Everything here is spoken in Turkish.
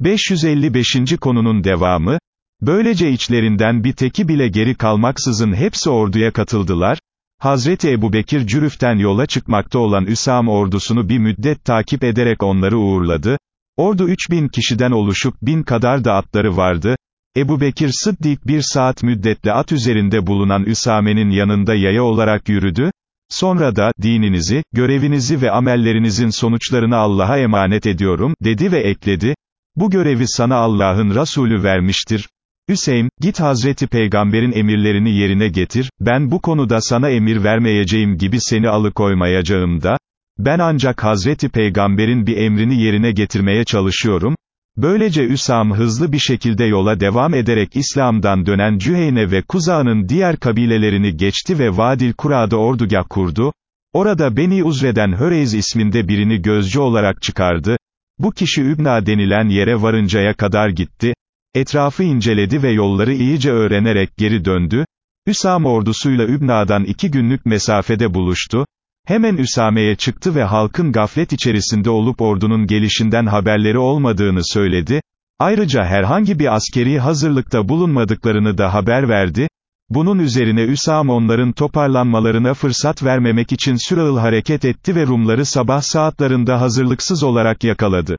555. konunun devamı, böylece içlerinden bir teki bile geri kalmaksızın hepsi orduya katıldılar, Hazreti Ebubekir Cürüf'ten yola çıkmakta olan Üsam ordusunu bir müddet takip ederek onları uğurladı, ordu 3000 kişiden oluşup bin kadar da atları vardı, Ebu Bekir Sıddik bir saat müddetle at üzerinde bulunan Üsame'nin yanında yaya olarak yürüdü, sonra da, dininizi, görevinizi ve amellerinizin sonuçlarını Allah'a emanet ediyorum, dedi ve ekledi, bu görevi sana Allah'ın Resulü vermiştir. Hüseyin, git Hazreti Peygamber'in emirlerini yerine getir, ben bu konuda sana emir vermeyeceğim gibi seni alıkoymayacağım da, ben ancak Hazreti Peygamber'in bir emrini yerine getirmeye çalışıyorum, Böylece Üsam hızlı bir şekilde yola devam ederek İslam'dan dönen Cüheyne ve Kuza'nın diğer kabilelerini geçti ve Vadil Kura'da ordugah kurdu, orada Beni Uzre'den Höreyz isminde birini gözcü olarak çıkardı, bu kişi Übna denilen yere varıncaya kadar gitti, etrafı inceledi ve yolları iyice öğrenerek geri döndü, Üsam ordusuyla Übna'dan iki günlük mesafede buluştu, Hemen Üsame'ye çıktı ve halkın gaflet içerisinde olup ordunun gelişinden haberleri olmadığını söyledi, ayrıca herhangi bir askeri hazırlıkta bulunmadıklarını da haber verdi, bunun üzerine Üsam onların toparlanmalarına fırsat vermemek için sürağıl hareket etti ve Rumları sabah saatlerinde hazırlıksız olarak yakaladı.